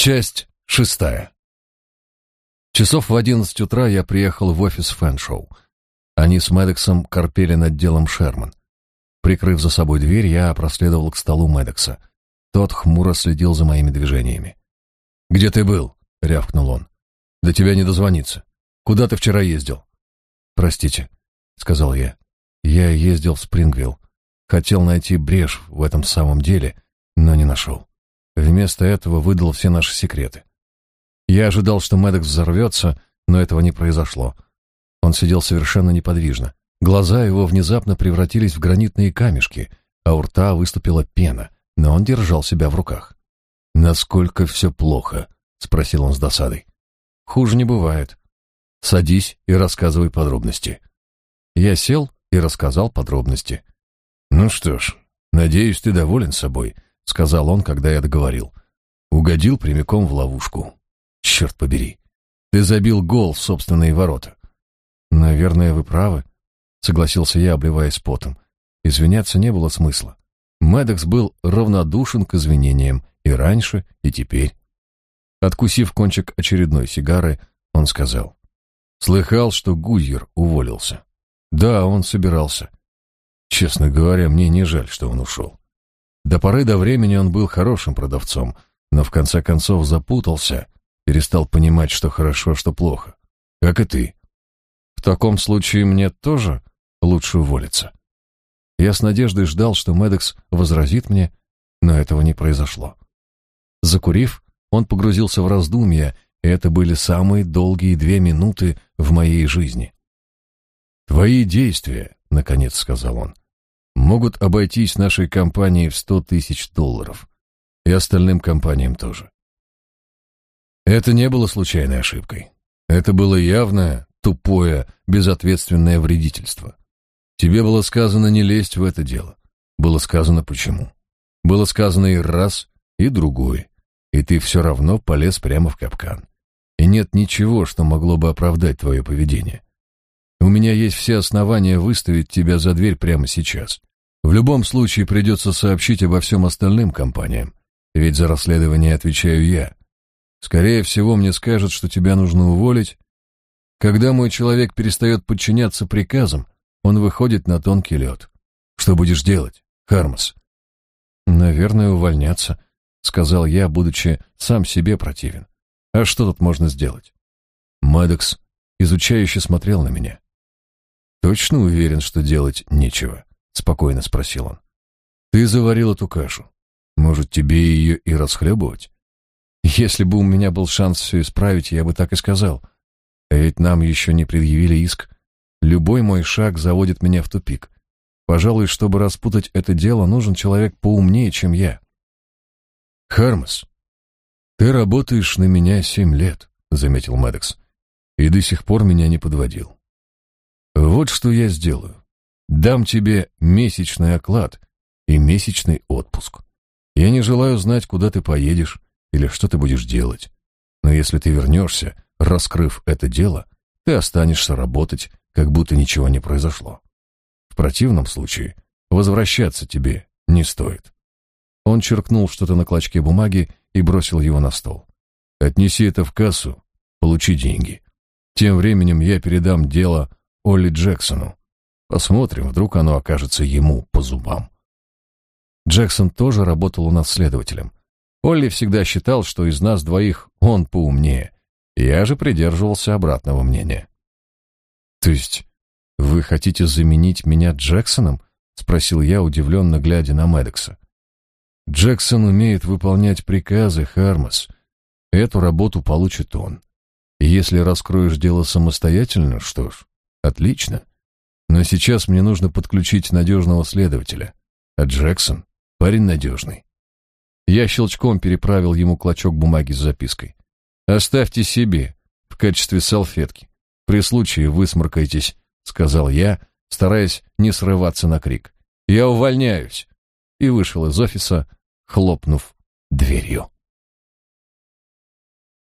Часть шестая. Часов в одиннадцать утра я приехал в офис Фэншоу. Они с Медексом корпели над делом Шерман. Прикрыв за собой дверь, я проследовал к столу Медекса. Тот хмуро следил за моими движениями. «Где ты был?» — рявкнул он. «До тебя не дозвониться. Куда ты вчера ездил?» «Простите», — сказал я. «Я ездил в Спрингвилл. Хотел найти брешь в этом самом деле, но не нашел. Вместо этого выдал все наши секреты. Я ожидал, что Мэддокс взорвется, но этого не произошло. Он сидел совершенно неподвижно. Глаза его внезапно превратились в гранитные камешки, а у рта выступила пена, но он держал себя в руках. «Насколько все плохо?» — спросил он с досадой. «Хуже не бывает. Садись и рассказывай подробности». Я сел и рассказал подробности. «Ну что ж, надеюсь, ты доволен собой», — сказал он, когда я договорил. Угодил прямиком в ловушку. Черт побери. Ты забил гол в собственные ворота. Наверное, вы правы, согласился я, обливаясь потом. Извиняться не было смысла. Медекс был равнодушен к извинениям и раньше, и теперь. Откусив кончик очередной сигары, он сказал: "Слыхал, что Гудьер уволился?" "Да, он собирался. Честно говоря, мне не жаль, что он ушел. До поры до времени он был хорошим продавцом, но в конце концов запутался перестал понимать, что хорошо, что плохо. Как и ты. В таком случае мне тоже лучше уволиться. Я с надеждой ждал, что Медекс возразит мне, но этого не произошло. Закурив, он погрузился в раздумья, и это были самые долгие две минуты в моей жизни. «Твои действия», — наконец сказал он, — «могут обойтись нашей компании в сто тысяч долларов. И остальным компаниям тоже. Это не было случайной ошибкой. Это было явное, тупое, безответственное вредительство. Тебе было сказано не лезть в это дело. Было сказано почему. Было сказано и раз, и другой. И ты все равно полез прямо в капкан. И нет ничего, что могло бы оправдать твое поведение. У меня есть все основания выставить тебя за дверь прямо сейчас. В любом случае придется сообщить обо всем остальным компаниям, ведь за расследование отвечаю я. Скорее всего, мне скажут, что тебя нужно уволить. Когда мой человек перестает подчиняться приказам, он выходит на тонкий лед. Что будешь делать, Хармас? Наверное, увольняться, сказал я, будучи сам себе противен. А что тут можно сделать? Мэддокс изучающе смотрел на меня. Точно уверен, что делать нечего, спокойно спросил он. Ты заварил эту кашу. Может, тебе ее и расхлебывать? Если бы у меня был шанс все исправить, я бы так и сказал. А ведь нам еще не предъявили иск. Любой мой шаг заводит меня в тупик. Пожалуй, чтобы распутать это дело, нужен человек поумнее, чем я. Хармас, ты работаешь на меня семь лет, заметил Мэддокс, и до сих пор меня не подводил. Вот что я сделаю. Дам тебе месячный оклад и месячный отпуск. Я не желаю знать, куда ты поедешь, или что ты будешь делать. Но если ты вернешься, раскрыв это дело, ты останешься работать, как будто ничего не произошло. В противном случае возвращаться тебе не стоит. Он черкнул что-то на клочке бумаги и бросил его на стол. Отнеси это в кассу, получи деньги. Тем временем я передам дело Олли Джексону. Посмотрим, вдруг оно окажется ему по зубам. Джексон тоже работал у нас следователем. Олли всегда считал, что из нас двоих он поумнее. Я же придерживался обратного мнения. То есть вы хотите заменить меня Джексоном? спросил я, удивленно глядя на Медекса. Джексон умеет выполнять приказы, Хармас. Эту работу получит он. Если раскроешь дело самостоятельно, что ж, отлично. Но сейчас мне нужно подключить надежного следователя. А Джексон парень надежный. Я щелчком переправил ему клочок бумаги с запиской. «Оставьте себе, в качестве салфетки. При случае высморкайтесь», — сказал я, стараясь не срываться на крик. «Я увольняюсь!» и вышел из офиса, хлопнув дверью.